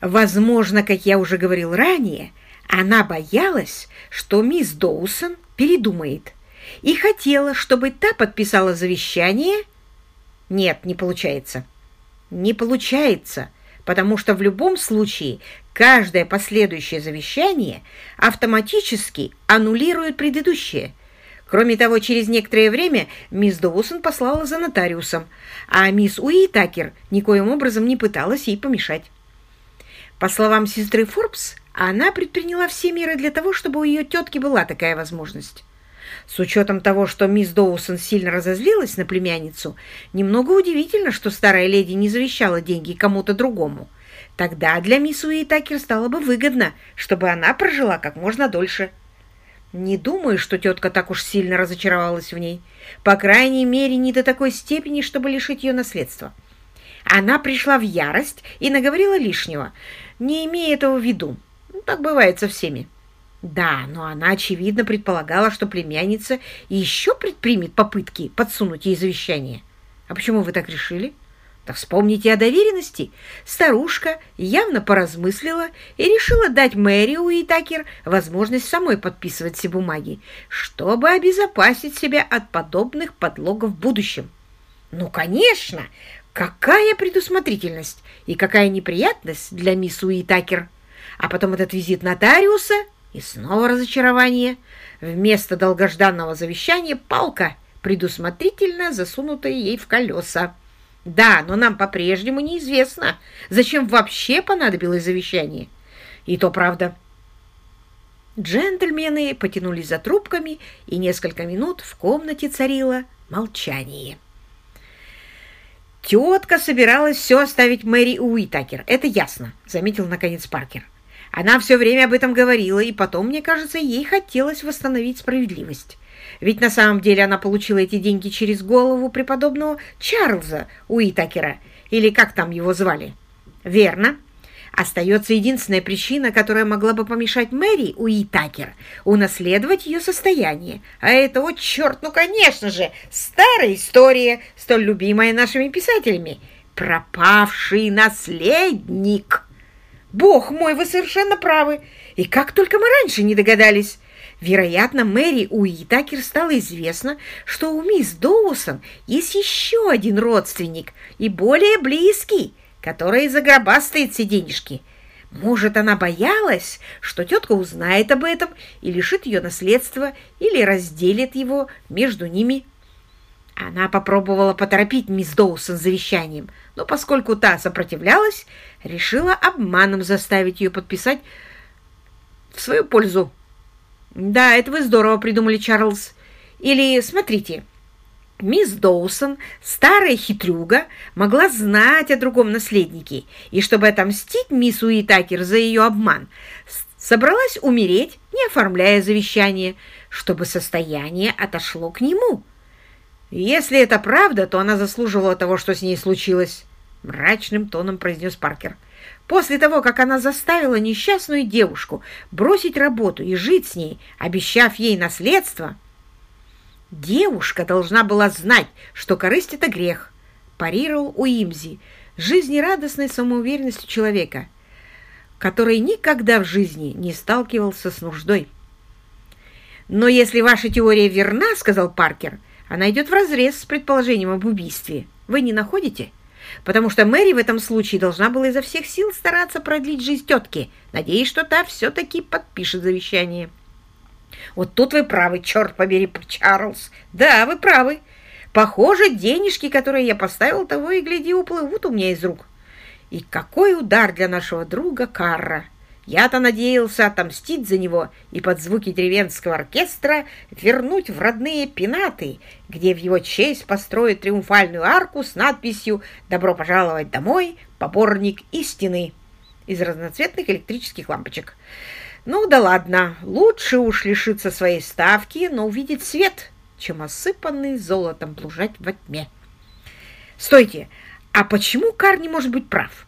Возможно, как я уже говорил ранее, она боялась, что мисс Доусон передумает, и хотела, чтобы та подписала завещание. Нет, не получается. Не получается, потому что в любом случае каждое последующее завещание автоматически аннулирует предыдущее. Кроме того, через некоторое время мисс Доусон послала за нотариусом, а мисс Уитакер никоим образом не пыталась ей помешать. По словам сестры Форбс, она предприняла все меры для того, чтобы у ее тетки была такая возможность. С учетом того, что мисс Доусон сильно разозлилась на племянницу, немного удивительно, что старая леди не завещала деньги кому-то другому. Тогда для мисс Уитакер стало бы выгодно, чтобы она прожила как можно дольше. Не думаю, что тетка так уж сильно разочаровалась в ней. По крайней мере, не до такой степени, чтобы лишить ее наследства. Она пришла в ярость и наговорила лишнего, не имея этого в виду. Ну, так бывает со всеми. Да, но она, очевидно, предполагала, что племянница еще предпримет попытки подсунуть ей завещание. А почему вы так решили? Да вспомните о доверенности. Старушка явно поразмыслила и решила дать Мэри Уитакер возможность самой подписывать все бумаги, чтобы обезопасить себя от подобных подлогов в будущем. Ну, конечно! Какая предусмотрительность и какая неприятность для мисс Уитакер! А потом этот визит нотариуса и снова разочарование. Вместо долгожданного завещания палка, предусмотрительно засунутая ей в колеса. Да, но нам по-прежнему неизвестно, зачем вообще понадобилось завещание. И то правда. Джентльмены потянулись за трубками, и несколько минут в комнате царило молчание. «Тетка собиралась все оставить Мэри Уитакер, это ясно», — заметил наконец Паркер. Она все время об этом говорила, и потом, мне кажется, ей хотелось восстановить справедливость. Ведь на самом деле она получила эти деньги через голову преподобного Чарльза Уитакера, или как там его звали. Верно. Остается единственная причина, которая могла бы помешать Мэри Уитакер унаследовать ее состояние. А это, о черт, ну конечно же, старая история, столь любимая нашими писателями. Пропавший наследник. Бог мой, вы совершенно правы. И как только мы раньше не догадались. Вероятно, Мэри Уитакер стало известно, что у мисс Доусон есть еще один родственник, и более близкий, который загробастает все денежки. Может, она боялась, что тетка узнает об этом и лишит ее наследства или разделит его между ними. Она попробовала поторопить мисс Доусон завещанием, но поскольку та сопротивлялась, решила обманом заставить ее подписать в свою пользу. Да, это вы здорово придумали, Чарльз. Или, смотрите, мисс Доусон, старая хитрюга, могла знать о другом наследнике, и чтобы отомстить мисс Уитакер за ее обман, собралась умереть, не оформляя завещание, чтобы состояние отошло к нему. Если это правда, то она заслуживала того, что с ней случилось, мрачным тоном произнес Паркер. — После того, как она заставила несчастную девушку бросить работу и жить с ней, обещав ей наследство, девушка должна была знать, что корысть — это грех, парировал Уимзи, жизнерадостной самоуверенностью человека, который никогда в жизни не сталкивался с нуждой. «Но если ваша теория верна, — сказал Паркер, — она идет вразрез с предположением об убийстве. Вы не находите?» потому что Мэри в этом случае должна была изо всех сил стараться продлить жизнь тетки, надеясь, что та все-таки подпишет завещание. Вот тут вы правы, черт побери, Чарльз. Да, вы правы. Похоже, денежки, которые я поставил, того и гляди, уплывут у меня из рук. И какой удар для нашего друга Карра! Я-то надеялся отомстить за него и под звуки деревенского оркестра вернуть в родные пенаты, где в его честь построят триумфальную арку с надписью «Добро пожаловать домой, поборник истины» из разноцветных электрических лампочек. Ну да ладно, лучше уж лишиться своей ставки, но увидеть свет, чем осыпанный золотом блужать во тьме. Стойте, а почему Кар не может быть прав?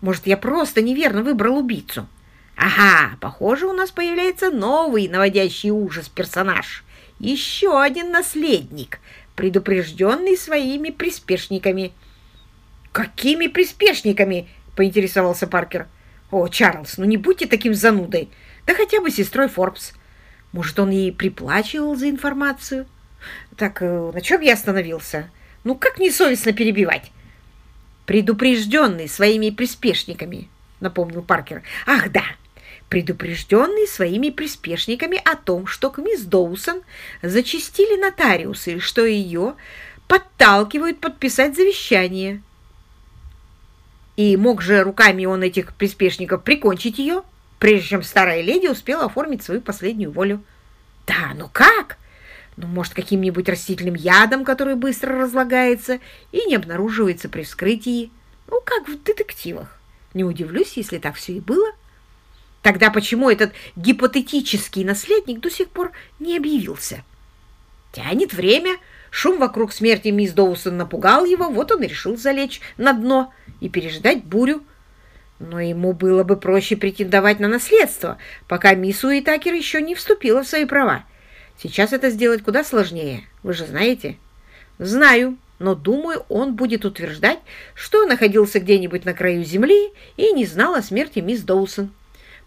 Может, я просто неверно выбрал убийцу? Ага, похоже, у нас появляется новый наводящий ужас персонаж. Еще один наследник, предупрежденный своими приспешниками. «Какими приспешниками?» — поинтересовался Паркер. О, Чарльз, ну не будьте таким занудой. Да хотя бы сестрой Форбс. Может, он ей приплачивал за информацию? Так, э, на чем я остановился? Ну, как несовестно перебивать? Предупрежденный своими приспешниками, напомнил Паркер. Ах, да, предупрежденный своими приспешниками о том, что к мисс Доусон зачистили нотариусы, что ее подталкивают подписать завещание. И мог же руками он этих приспешников прикончить ее, прежде чем старая леди успела оформить свою последнюю волю. Да, ну как? Ну, может, каким-нибудь растительным ядом, который быстро разлагается и не обнаруживается при вскрытии. Ну, как в детективах. Не удивлюсь, если так все и было. Тогда почему этот гипотетический наследник до сих пор не объявился? Тянет время. Шум вокруг смерти мисс Доусон напугал его, вот он и решил залечь на дно и переждать бурю. Но ему было бы проще претендовать на наследство, пока мисс Уитакер еще не вступила в свои права. Сейчас это сделать куда сложнее, вы же знаете. Знаю, но думаю, он будет утверждать, что находился где-нибудь на краю земли и не знал о смерти мисс Доусон.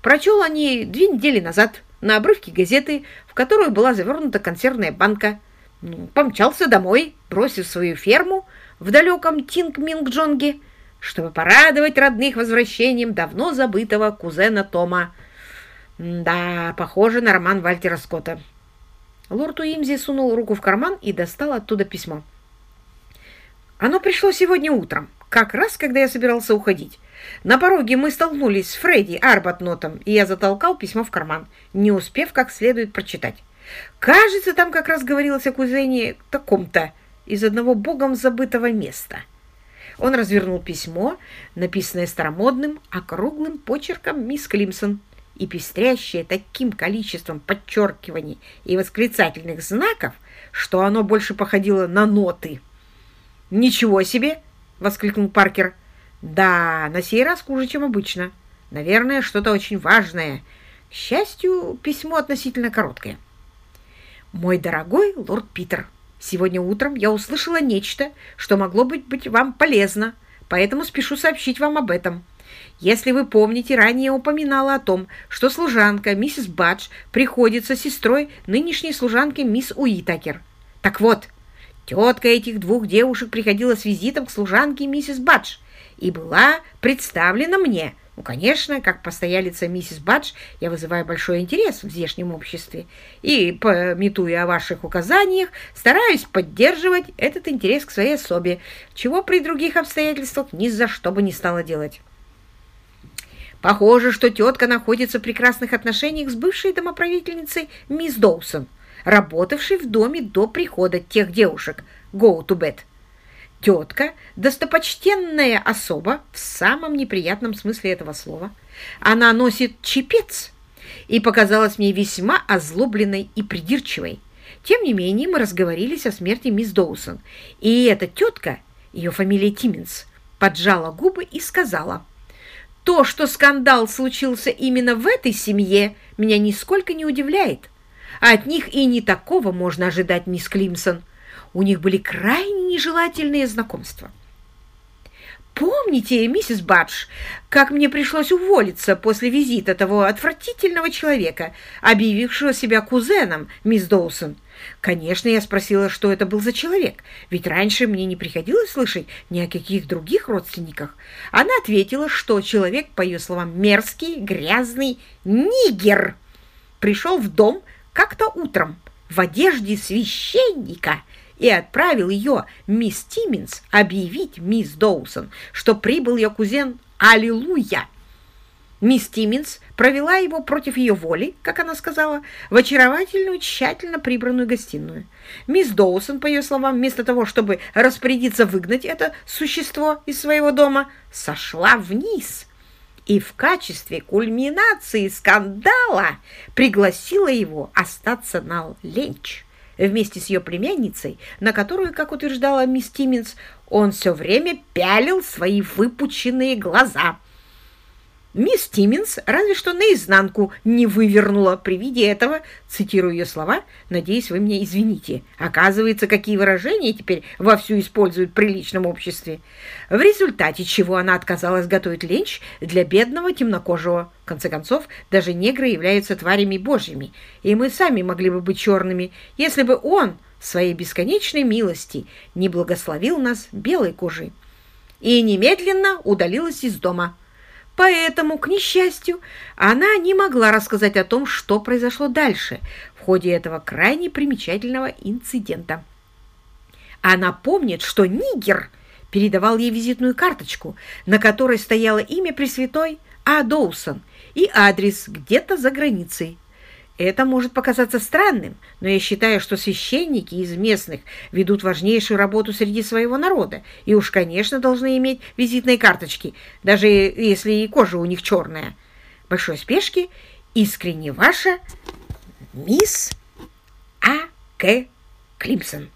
Прочел они две недели назад на обрывке газеты, в которую была завернута консервная банка. Помчался домой, бросив свою ферму в далеком Тинг-Минг-Джонге, чтобы порадовать родных возвращением давно забытого кузена Тома. Да, похоже на роман Вальтера Скотта. Лорд Уимзи сунул руку в карман и достал оттуда письмо. Оно пришло сегодня утром, как раз когда я собирался уходить. На пороге мы столкнулись с Фредди Арбатнотом, и я затолкал письмо в карман, не успев как следует прочитать. Кажется, там как раз говорилось о кузене таком-то из одного богом забытого места. Он развернул письмо, написанное старомодным, округлым почерком мисс Климсон, и пестрящее таким количеством подчеркиваний и восклицательных знаков, что оно больше походило на ноты. «Ничего себе!» — воскликнул Паркер. Да, на сей раз хуже, чем обычно. Наверное, что-то очень важное. К счастью, письмо относительно короткое. Мой дорогой лорд Питер, сегодня утром я услышала нечто, что могло быть, быть вам полезно, поэтому спешу сообщить вам об этом. Если вы помните, ранее упоминала о том, что служанка миссис Бадж приходится сестрой нынешней служанки мисс Уитакер. Так вот, тетка этих двух девушек приходила с визитом к служанке миссис Бадж и была представлена мне. Ну, конечно, как постоялица миссис Бадж, я вызываю большой интерес в здешнем обществе и, пометуя о ваших указаниях, стараюсь поддерживать этот интерес к своей особе, чего при других обстоятельствах ни за что бы не стала делать. Похоже, что тетка находится в прекрасных отношениях с бывшей домоправительницей мисс Доусон, работавшей в доме до прихода тех девушек «Go to bed» тетка, достопочтенная особа в самом неприятном смысле этого слова. Она носит чепец и показалась мне весьма озлобленной и придирчивой. Тем не менее, мы разговорились о смерти мисс Доусон, и эта тетка, ее фамилия Тимминс, поджала губы и сказала, «То, что скандал случился именно в этой семье, меня нисколько не удивляет. От них и не такого можно ожидать, мисс Климсон». У них были крайне нежелательные знакомства. Помните, миссис Бадж, как мне пришлось уволиться после визита того отвратительного человека, объявившего себя кузеном, мисс Доусон? Конечно, я спросила, что это был за человек, ведь раньше мне не приходилось слышать ни о каких других родственниках. Она ответила, что человек, по ее словам, мерзкий, грязный нигер. Пришел в дом как-то утром в одежде священника – и отправил ее, мисс Тимминс, объявить мисс Доусон, что прибыл ее кузен Аллилуйя. Мисс Тимминс провела его против ее воли, как она сказала, в очаровательную, тщательно прибранную гостиную. Мисс Доусон, по ее словам, вместо того, чтобы распорядиться выгнать это существо из своего дома, сошла вниз и в качестве кульминации скандала пригласила его остаться на ленч вместе с ее племянницей, на которую, как утверждала мисс Тимминс, он все время пялил свои выпученные глаза. Мисс Тимминс разве что наизнанку не вывернула при виде этого, цитирую ее слова, надеюсь, вы меня извините. Оказывается, какие выражения теперь вовсю используют в приличном обществе. В результате чего она отказалась готовить ленч для бедного темнокожего. В конце концов, даже негры являются тварями божьими, и мы сами могли бы быть черными, если бы он своей бесконечной милости не благословил нас белой кожей. И немедленно удалилась из дома. Поэтому, к несчастью, она не могла рассказать о том, что произошло дальше в ходе этого крайне примечательного инцидента. Она помнит, что Нигер передавал ей визитную карточку, на которой стояло имя Пресвятой А. Доусон и адрес где-то за границей. Это может показаться странным, но я считаю, что священники из местных ведут важнейшую работу среди своего народа и уж, конечно, должны иметь визитные карточки, даже если и кожа у них черная. Большой спешки, искренне ваша мисс А. К. Климсон.